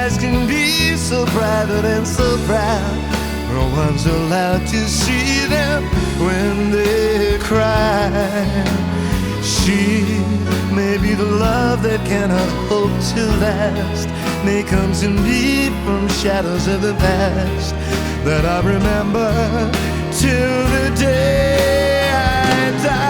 Eyes can be so private and so proud. No one's allowed to see them when they cry. She may be the love that cannot hope to last. May come to me from shadows of the past that I remember till the day I die.